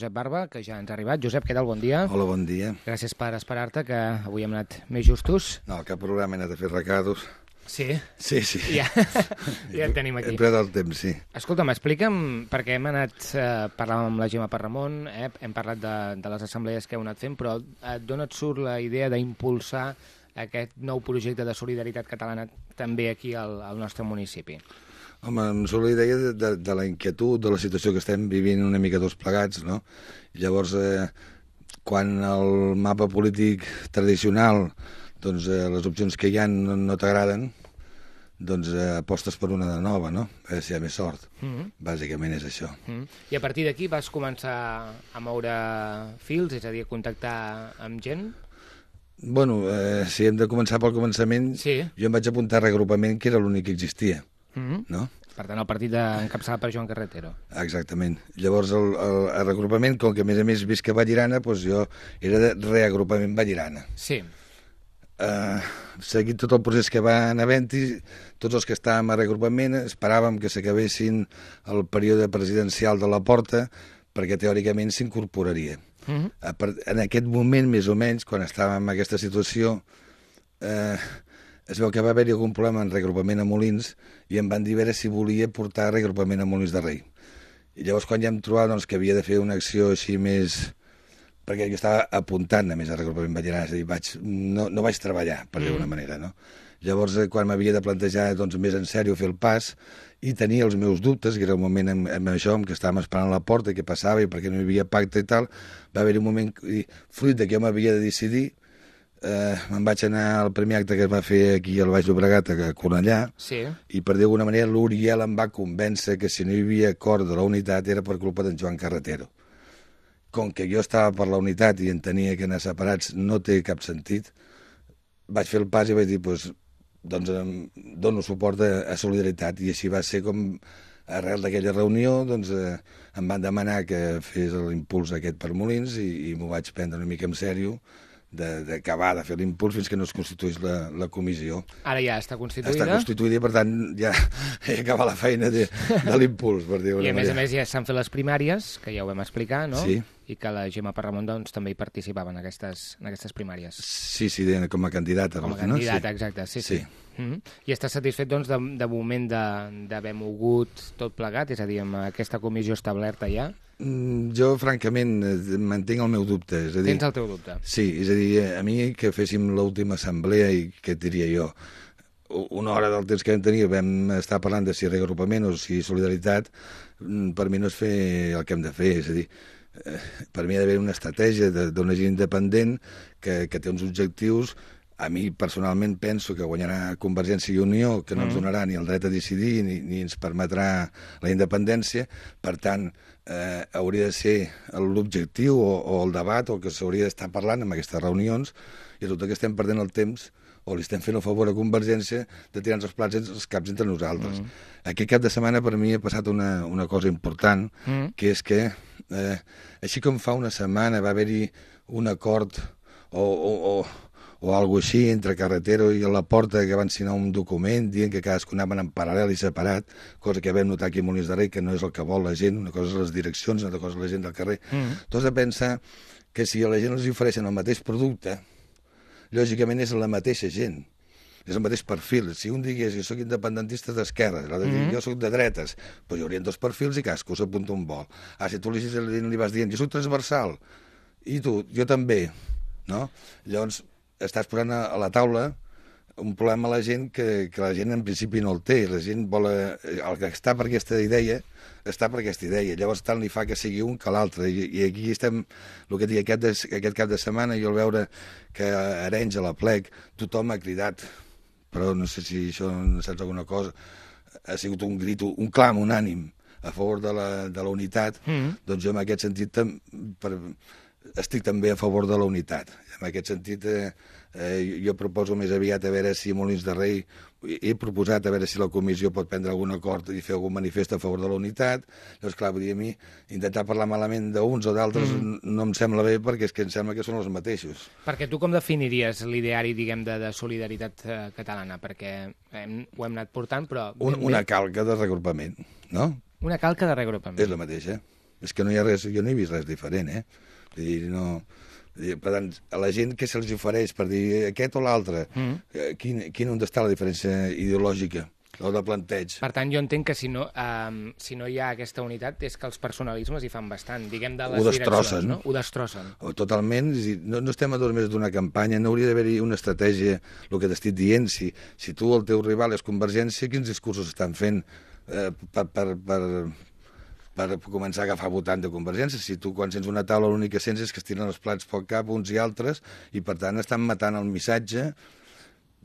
Josep Barba, que ja ens ha arribat. Josep, què tal? Bon dia. Hola, bon dia. Gràcies per esperar-te, que avui hem anat més justos. No, cap problema, he anat a fer recados. Sí? Sí, sí. Ja, ja et tenim aquí. He pres el temps, sí. Escolta'm, explica'm, perquè hem anat, eh, parlàvem amb la Gemma Parramon, eh, hem parlat de, de les assemblees que heu anat fent, però d'on et surt la idea d'impulsar aquest nou projecte de solidaritat catalana també aquí al, al nostre municipi? Home, em surt la idea de, de, de la inquietud, de la situació que estem vivint una mica tots plegats, no? Llavors, eh, quan el mapa polític tradicional, doncs eh, les opcions que hi ha no, no t'agraden, doncs eh, apostes per una de nova, no? A veure si hi ha més sort. Mm -hmm. Bàsicament és això. Mm -hmm. I a partir d'aquí vas començar a moure fils, és a dir, a contactar amb gent? Bueno, eh, si hem de començar pel començament, sí. jo em vaig apuntar a regrupament, que era l'únic que existia. Mm -hmm. no? Per tant, el partit encapçalat per Joan Carretero. Exactament. Llavors, el, el, el reagrupament, com que a més a més visc a Vallirana, doncs jo era de reagrupament Vallirana. Sí. Uh, seguint tot el procés que va anar havent-hi, tots els que estàvem a reagrupament esperàvem que s'acabessin el període presidencial de la Porta perquè teòricament s'incorporaria. Uh -huh. En aquest moment, més o menys, quan estàvem en aquesta situació, eh, es veu que va haver-hi algun problema en regrupament a Molins i em van dir veure si volia portar regrupament a Molins de Rei. I llavors quan ja em trobava doncs, que havia de fer una acció així més... perquè jo estava apuntant a més a regrupament Ballarà, és a dir, vaig, no, no vaig treballar, per dir-ho mm. manera, no? Llavors, eh, quan m'havia de plantejar doncs, més en sèrio fer el pas, i tenia els meus dubtes, que era el moment amb, amb això, amb que estàvem esperant a la porta, què passava i perquè no hi havia pacte i tal, va haver-hi un moment, i, fruit de que jo m'havia de decidir, eh, me'n vaig anar al primer acte que es va fer aquí al Baix Llobregat, a Cornellà, sí. i per dir d'alguna manera l'Uriel em va convèncer que si no hi havia acord de la unitat era per culpa d'en Joan Carretero. Com que jo estava per la unitat i entenia que anar separats no té cap sentit, vaig fer el pas i vaig dir, pues, doncs em dono suport a, a Solidaritat, i així va ser com arrel d'aquella reunió doncs, eh, em van demanar que fes l'impuls aquest per Molins i, i m'ho vaig prendre una mica en sèrio d'acabar de, de fer l'impuls fins que no es constituís la, la comissió. Ara ja està constituïda? Està constituïda i, per tant, ja he acabat la feina de, de l'impuls, per dir-ho I, a més a més, ja s'han fet les primàries, que ja ho vam explicar, no? Sí. I que la Gemma Parramon doncs, també hi participava en aquestes, en aquestes primàries. Sí, sí, com a candidata. Com a candidata, no? sí. exacte, sí, sí. sí. Mm -hmm. I està satisfet, doncs, de, de moment d'haver mogut tot plegat? És a dir, amb aquesta comissió establerta ja? Mm, jo, francament, mantenc el meu dubte. És a dir, Tens el teu dubte? Sí, és a dir, a mi que féssim l'última assemblea i què et diria jo, una hora del temps que vam tenir vam estar parlant de si reagrupament o si solidaritat, mm, per mi no és fer el que hem de fer, és a dir, eh, per mi ha d'haver una estratègia d'una gent independent que, que té uns objectius a mi personalment penso que guanyarà Convergència i Unió, que no mm. ens donarà ni el dret a decidir ni, ni ens permetrà la independència. Per tant, eh, hauria de ser l'objectiu o, o el debat o el que s'hauria d'estar parlant en aquestes reunions i resulta que estem perdent el temps o li estem fent el favor a Convergència de tirar-nos els plats els caps entre nosaltres. Mm. Aquest cap de setmana per mi ha passat una, una cosa important, mm. que és que, eh, així com fa una setmana va haver-hi un acord o, o, o o alguna així, entre Carretero i la Porta, que van signar un document dient que cadascun anaven en paral·lel i separat, cosa que vam notar aquí a Molins de Rei, que no és el que vol la gent, una cosa és les direccions, una altra cosa és la gent del carrer. Mm. Has de pensar que si a la gent els ofereixen el mateix producte, lògicament és la mateixa gent és el mateix perfil. Si un digués jo sóc independentista d'esquerra, l'altre mm -hmm. jo sóc de dretes, doncs hi haurien dos perfils i cadascú s'apunta un vol. Ah, si tu li, li vas dient jo sóc transversal, i tu, jo també, no? Llavors, estàs posant a, a la taula un problema a la gent que, que la gent en principi no el té. La gent vol... Eh, el que està per aquesta idea està per aquesta idea. Llavors tant li fa que sigui un que l'altre. I, I aquí estem, el que dic, aquest, de, aquest cap de setmana, jo al veure que a Arenys, a la plec, tothom ha cridat, però no sé si això no saps alguna cosa, ha sigut un grit, un clam unànim a favor de la, de la unitat, mm doncs jo en aquest sentit per, estic també a favor de la unitat. En aquest sentit, eh, eh, jo proposo més aviat a veure si Molins de Rei he proposat a veure si la comissió pot prendre algun acord i fer algun manifest a favor de la unitat. Llavors, clar, vull dir, a mi intentar parlar malament d'uns o d'altres mm. no em sembla bé perquè és que em sembla que són els mateixos. Perquè tu com definiries l'ideari, diguem, de, de solidaritat eh, catalana? Perquè hem, ho hem anat portant, però... Un, una calca de regrupament, no? Una calca de regrupament. És la mateixa. És que no hi ha res, jo no he vist res diferent, eh? Vull dir, no... Per tant, a la gent que se'ls ofereix per dir aquest o l'altre, mm. quin, quin on està la diferència ideològica? o de planteig. Per tant, jo entenc que si no, um, si no hi ha aquesta unitat és que els personalismes hi fan bastant, diguem, de les Ho destrossen. no? Ho destrossen. O Totalment, és dir, no, no estem a dos mesos d'una campanya, no hauria d'haver-hi una estratègia, el que t'estic dient, si, si tu el teu rival és Convergència, quins discursos estan fent eh, per, per, per, per començar a agafar votant de Convergència. Si tu quan sents una taula l'únic que sents és que es tiren els plats pel cap uns i altres i per tant estan matant el missatge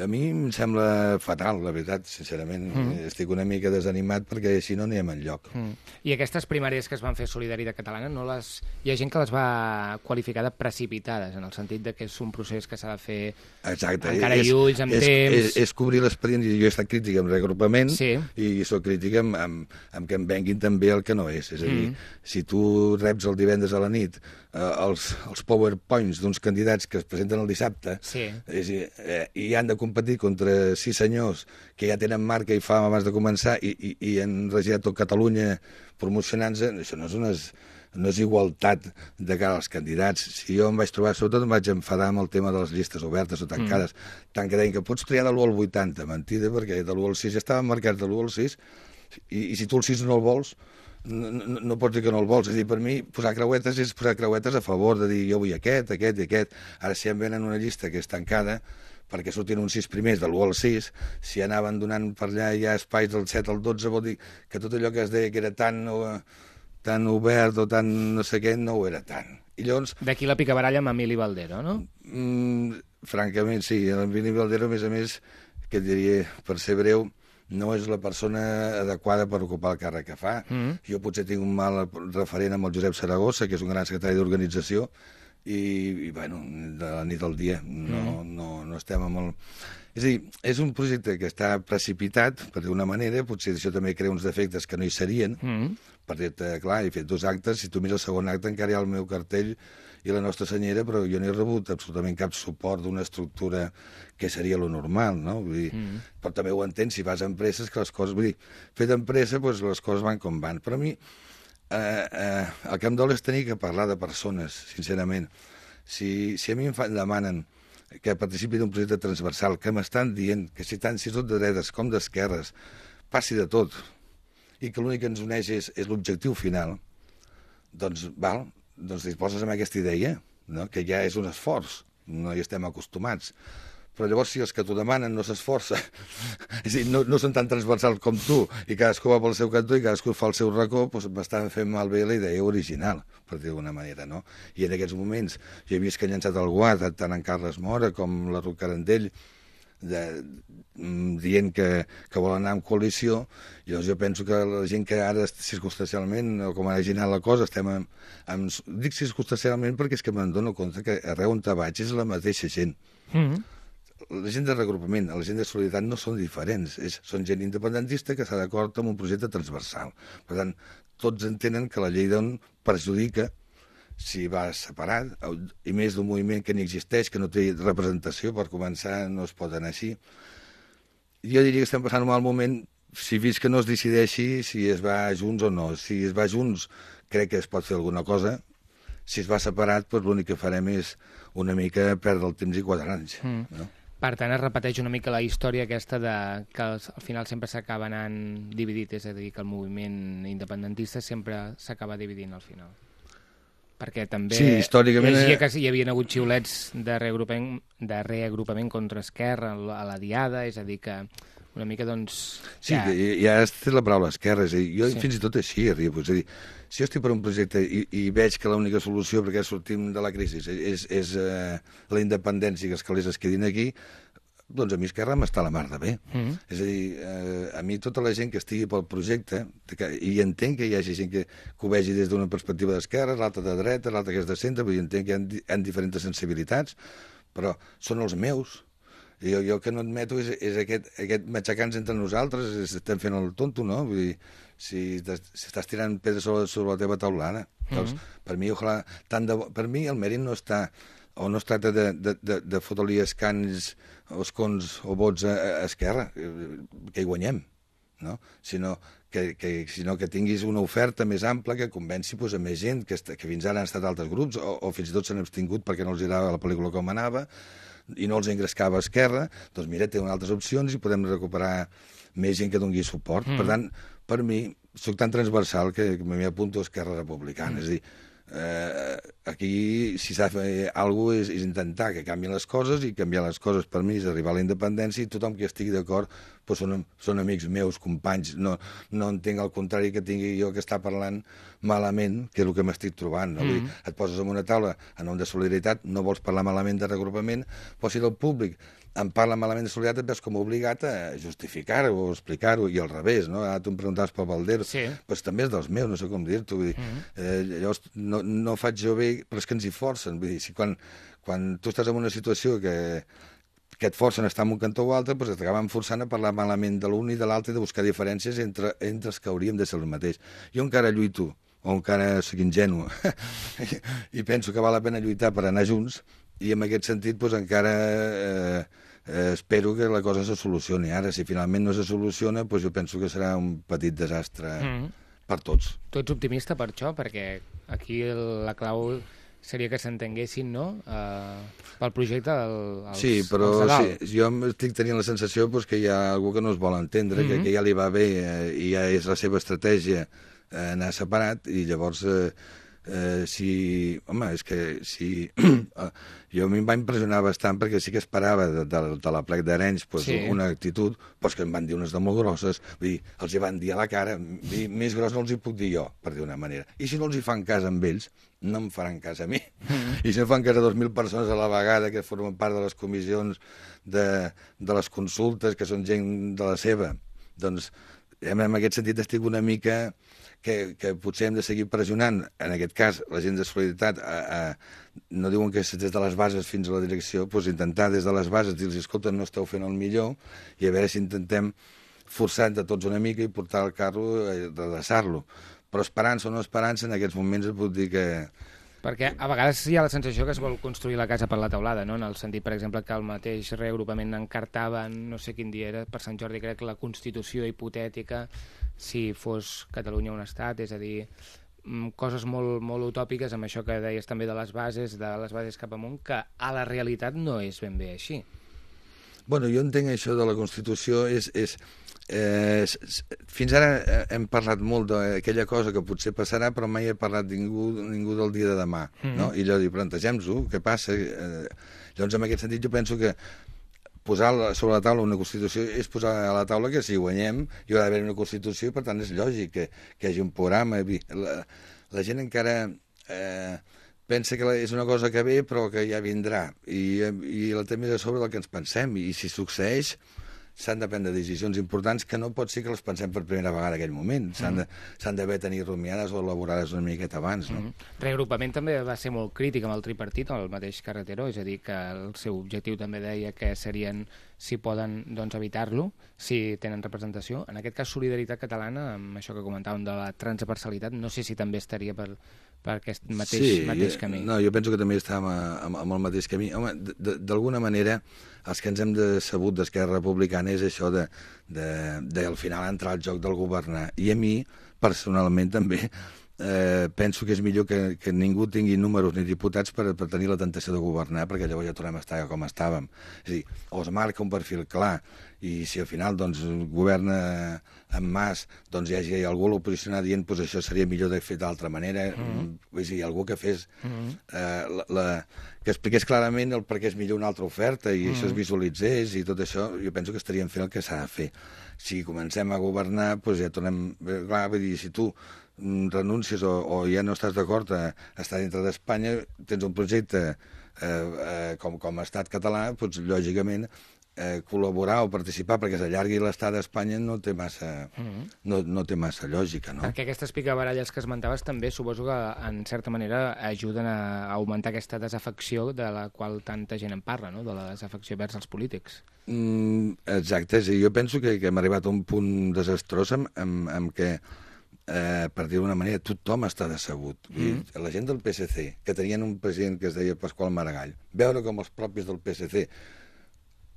a mi em sembla fatal, la veritat, sincerament. Mm. Estic una mica desanimat perquè així no anem enlloc. Mm. I aquestes primàries que es van fer Solidaritat Catalana, no les... hi ha gent que les va qualificar de precipitades, en el sentit de que és un procés que s'ha de fer Exacte. encara és, ulls, amb és, temps... És, és cobrir l'expedient. Jo he estat crític amb reagrupament Sí. i sóc crític amb, amb, amb que em venguin també el que no és. És a dir, Mm. si tu reps el divendres a la nit eh, els, els powerpoints d'uns candidats que es presenten el dissabte Sí. és eh, i han de competir contra sis senyors que ja tenen marca i fama abans de començar i, i, i han regirat tot Catalunya promocionant-se, això no és una no és igualtat de cara als candidats. Si jo em vaig trobar, sobretot em vaig enfadar amb el tema de les llistes obertes o tancades, mm. tant que deien que pots triar de l'1 al 80, mentida, perquè de l'1 al 6 ja estaven marcats de l'1 al 6, i, i si tu el 6 no el vols, no, no, no pots dir que no el vols. És dir, per mi, posar creuetes és posar creuetes a favor de dir jo vull aquest, aquest i aquest. Ara, si em venen una llista que és tancada, perquè sortien uns sis primers de l'1 al 6, si anaven donant per allà ja espais del 7 al 12, vol dir que tot allò que es deia que era tan, o, tan obert o tan no sé què, no ho era tant. I llavors, D'aquí la picabaralla amb Emili Valdero, no? mm, francament, sí, el Vini Valdero, a més a més, que et diria, per ser breu, no és la persona adequada per ocupar el càrrec que fa. Mm. Jo potser tinc un mal referent amb el Josep Saragossa, que és un gran secretari d'organització, i, i bueno, de la nit al dia no, no, no estem amb el... És a dir, és un projecte que està precipitat, per d'una manera, potser això també crea uns defectes que no hi serien, Mm. perquè, eh, clar, he fet dos actes, si tu mires el segon acte encara hi ha el meu cartell i la nostra senyera, però jo no he rebut absolutament cap suport d'una estructura que seria lo normal, no? Vull dir, mm. Però també ho entens, si vas a empreses, que les coses... Vull dir, fet empresa, doncs les coses van com van. Però a mi, eh, eh, el que em dol és tenir que parlar de persones, sincerament. Si, si a mi em fan, demanen que participi d'un projecte transversal, que m'estan dient que si tant si tot de dretes com d'esquerres, passi de tot, i que l'únic que ens uneix és, és l'objectiu final, doncs, val, doncs disposes amb aquesta idea, no? que ja és un esforç, no hi estem acostumats. Però llavors, si els que t'ho demanen no s'esforça, és dir, no, no són tan transversals com tu, i cadascú va pel seu cantó i cadascú fa el seu racó, doncs m'està fent malbé la idea original, per dir d'alguna manera, no? I en aquests moments, jo he vist que han llançat el guard, tant en Carles Mora com la Ruth Carandell, de, mm, dient que, que vol anar en coalició, llavors jo penso que la gent que ara circumstancialment, o com ha anat la cosa, estem en, en, dic circumstancialment perquè és que me'n dono compte que arreu on te vaig és la mateixa gent. Mm. La gent de regrupament, la gent de solidaritat no són diferents, és, són gent independentista que està d'acord amb un projecte transversal. Per tant, tots entenen que la llei d'on perjudica si va separat, i més d'un moviment que ni existeix, que no té representació, per començar no es pot anar així. Jo diria que estem passant un mal moment si fins que no es decideixi si es va junts o no. Si es va junts, crec que es pot fer alguna cosa. Si es va separat, doncs l'únic que farem és una mica perdre el temps i quatre anys. Mm. No? Per tant, es repeteix una mica la història aquesta de que al final sempre s'acaba anant dividit, és a dir, que el moviment independentista sempre s'acaba dividint al final. Perquè també Sí, històricament, llegia eh, que hi havia hagut xiulets de reagrupament, de reagrupament contra Esquerra a la Diada, és a dir, que una mica, doncs... Sí, ja, ja has tret la paraula esquerra, és a dir, jo Sí. fins i tot així arribo, és a dir, si jo estic per un projecte i, i veig que l'única solució perquè sortim de la crisi és, és, és eh, la independència i que els calés es quedin aquí, doncs a mi Esquerra m'està la mar de bé. Mm -hmm. És a dir, eh, a mi tota la gent que estigui pel projecte, que, i entenc que hi hagi gent que, que ho vegi des d'una perspectiva d'esquerra, l'altra de dreta, l'altra que és de centre, vull dir, entenc que hi ha, hi ha diferents sensibilitats, però són els meus. Jo, jo que no admeto és, és aquest, aquest matxacants entre nosaltres, estem fent el tonto, no? Vull dir, si, estàs tirant pedres sobre, sobre la teva taulada. Mm -hmm. doncs, per mi, ojalà, tant de, per mi el mèrit no està o no es tracta de, de, de, de fotre-li escans o escons o vots a, a Esquerra, eh, que hi guanyem. no? sinó que, que, sinó que tinguis una oferta més ampla que convenci pues, a més gent, que, que fins ara han estat altres grups, o, o fins i tot s'han abstingut perquè no els agradava la pel·lícula com anava, i no els engrescava a esquerra, doncs mira, té altres opcions i podem recuperar més gent que dongui suport. Mm. Per tant, per mi, sóc tan transversal que, que m'hi apunto a Esquerra Republicana. Mm. És a dir, eh, aquí si s'ha de fer alguna cosa és, és intentar que canvien les coses i canviar les coses per mi és arribar a la independència i tothom que estigui d'acord doncs són, són amics meus, companys no, no entenc el contrari que tingui jo que està parlant malament que és el que m'estic trobant no? Mm -hmm. et poses en una taula en nom de solidaritat no vols parlar malament de regrupament però si del públic em parla malament de solidaritat, et veus com obligat a justificar-ho o explicar-ho, i al revés, no? Ara tu em preguntaves pel Valdero, sí. pues també és dels meus, no sé com dir-t'ho, vull dir, mm -hmm. eh, llavors no, no faig jo bé, però és que ens hi forcen, vull dir, si quan, quan tu estàs en una situació que, que et forcen a estar en un cantó o altre, doncs t'acaben forçant a parlar malament de l'un i de l'altre i de buscar diferències entre, entre els que hauríem de ser el mateix. Jo encara lluito, o encara sóc ingenu, i penso que val la pena lluitar per anar junts, i en aquest sentit doncs, encara eh, eh, espero que la cosa se solucioni. Ara, si finalment no se soluciona, doncs jo penso que serà un petit desastre mm. per tots. Tu ets optimista per això? Perquè aquí la clau seria que s'entenguessin, no?, uh, pel projecte del, els, Sí, però sí, jo estic tenint la sensació pues, que hi ha algú que no es vol entendre, mm -hmm. que, que ja li va bé eh, i ja és la seva estratègia eh, anar separat, i llavors... Eh, eh, si... Home, és que si... Eh, jo a mi em va impressionar bastant perquè sí que esperava de, de, de la plec d'Arenys pues, sí. una actitud, pues, que em van dir unes de molt grosses, vull dir, els hi van dir a la cara, dir, més gros no els hi puc dir jo, per dir una manera. I si no els hi fan cas amb ells, no em faran cas a mi. Mm. I si no fan cas a 2.000 persones a la vegada que formen part de les comissions de, de les consultes, que són gent de la seva, doncs en aquest sentit estic una mica que, que potser hem de seguir pressionant, en aquest cas, la gent de solidaritat, a, a, no diuen que és des de les bases fins a la direcció, doncs intentar des de les bases dir-los, escolta, no esteu fent el millor, i a veure si intentem forçar de tots una mica i portar el carro, eh, redreçar-lo. Però esperança o no esperança, en aquests moments es pot dir que, perquè a vegades hi ha la sensació que es vol construir la casa per la teulada, no? en el sentit, per exemple, que el mateix reagrupament encartava, no sé quin dia era, per Sant Jordi, crec, la Constitució hipotètica si fos Catalunya un estat, és a dir, mm, coses molt, molt utòpiques amb això que deies també de les bases, de les bases cap amunt, que a la realitat no és ben bé així. Bueno, jo entenc això de la Constitució, és, és, eh, fins ara eh, hem parlat molt d'aquella cosa que potser passarà, però mai he parlat ningú, ningú del dia de demà, mm -hmm. no? I allò diu, plantegem-nos-ho, què passa? Eh, llavors, en aquest sentit, jo penso que posar sobre la taula una Constitució és posar a la taula que si guanyem hi haurà d'haver una Constitució i per tant és lògic que, que hi hagi un programa. La, la gent encara eh, pensa que és una cosa que ve però que ja vindrà i, i la té més a sobre del que ens pensem i si succeeix s'han de prendre decisions importants que no pot ser que les pensem per primera vegada en aquell moment. S'han mm. d'haver tenir rumiades o elaborades una miqueta abans. No? Mm. Reagrupament també va ser molt crític amb el tripartit, amb el mateix Carretero, és a dir, que el seu objectiu també deia que serien, si poden doncs, evitar-lo, si tenen representació. En aquest cas, Solidaritat Catalana, amb això que comentàvem de la transversalitat, no sé si també estaria per, per aquest mateix, sí, mateix camí. No, jo penso que també estàvem amb, amb el mateix camí. Home, d'alguna manera els que ens hem decebut d'Esquerra Republicana és això de, de, de, al final entrar al joc del governar. I a mi, personalment, també eh, penso que és millor que, que ningú tingui números ni diputats per, per tenir la tentació de governar, perquè llavors ja tornem a estar com estàvem. És a dir, o es marca un perfil clar, i si al final doncs, governa en Mas, doncs hi hagi algú a l'oposició dient pues, això seria millor de fer d'altra manera, mm -hmm. és dir, algú que fes mm -hmm. eh, la, la, que expliqués clarament el per què és millor una altra oferta i mm. això es visualitzés i tot això, jo penso que estaríem fent el que s'ha de fer. Si comencem a governar, doncs ja tornem... Clar, vull dir, si tu renuncies o, o ja no estàs d'acord a, a estar dintre d'Espanya, tens un projecte eh, eh, com, com a estat català, doncs, lògicament eh, col·laborar o participar perquè s'allargui l'estat d'Espanya no té massa mm -hmm. no, no té massa lògica, no? Perquè aquestes picabaralles que esmentaves també suposo que en certa manera ajuden a augmentar aquesta desafecció de la qual tanta gent en parla, no? de la desafecció vers els polítics. Mm, exacte, sí, jo penso que, que hem arribat a un punt desastrós amb, amb, amb què eh, per dir d'una manera, tothom està decebut. Mm -hmm. La gent del PSC, que tenien un president que es deia Pasqual Maragall, veure com els propis del PSC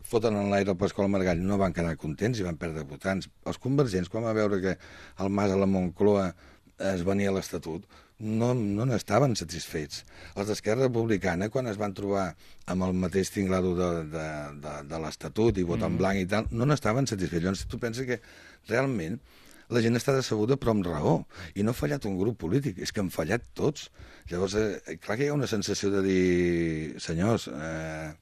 foten en l'aire el Pasqual Margall, no van quedar contents i van perdre votants. Els convergents, quan va veure que el Mas a la Moncloa es venia l'Estatut, no, no n'estaven satisfets. Els d'Esquerra Republicana, quan es van trobar amb el mateix tinglado de, de, de, de l'Estatut i vot en mm. blanc i tal, no n'estaven satisfets. Llavors tu penses que realment la gent està decebuda però amb raó. I no ha fallat un grup polític, és que han fallat tots. Llavors, eh, clar que hi ha una sensació de dir, senyors, eh,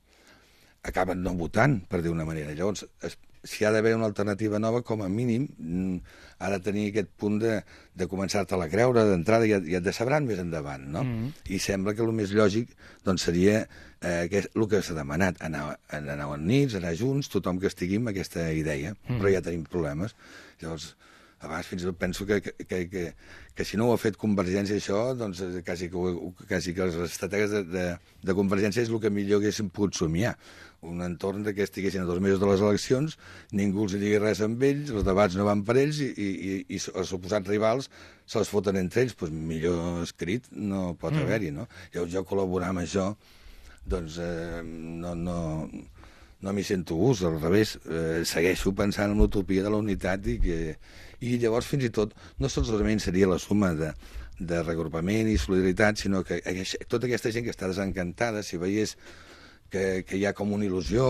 acaben no votant, per dir una manera. Llavors, es, si ha d'haver una alternativa nova, com a mínim, mm, ha de tenir aquest punt de, de començar-te-la a creure d'entrada i, i et decebran més endavant, no? Mm -hmm. I sembla que el més lògic doncs, seria eh, que, el que s'ha demanat, anar, anar en nits, anar junts, tothom que estigui amb aquesta idea, mm -hmm. però ja tenim problemes. Llavors, a vegades fins i tot penso que, que, que, que, que si no ho ha fet Convergència això, doncs eh, quasi que, quasi que els estrategues de, de, de Convergència és el que millor haguéssim pogut somiar. Un entorn que estiguessin a dos mesos de les eleccions, ningú els digui res amb ells, els debats no van per ells i, i, i, i els suposats rivals se les foten entre ells, doncs millor escrit no pot mm. haver-hi, no? Llavors jo col·laborar amb això, doncs eh, no, no, no m'hi sento gust, al revés, eh, segueixo pensant en l'utopia de la unitat i que, i llavors fins i tot no solament seria la suma de, de regrupament i solidaritat, sinó que tota aquesta gent que està desencantada, si veiés que, que hi ha com una il·lusió,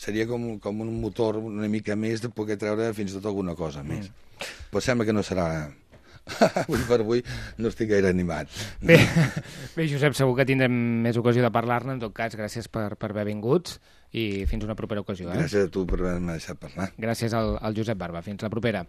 seria com, com un motor una mica més de poder treure fins i tot alguna cosa més. Mm. Però sembla que no serà avui per avui no estic gaire animat. Bé, bé Josep, segur que tindrem més ocasió de parlar-ne. En tot cas, gràcies per, per haver vinguts i fins una propera ocasió. Eh? Gràcies a tu per haver-me deixat parlar. Gràcies al, al Josep Barba. Fins la propera.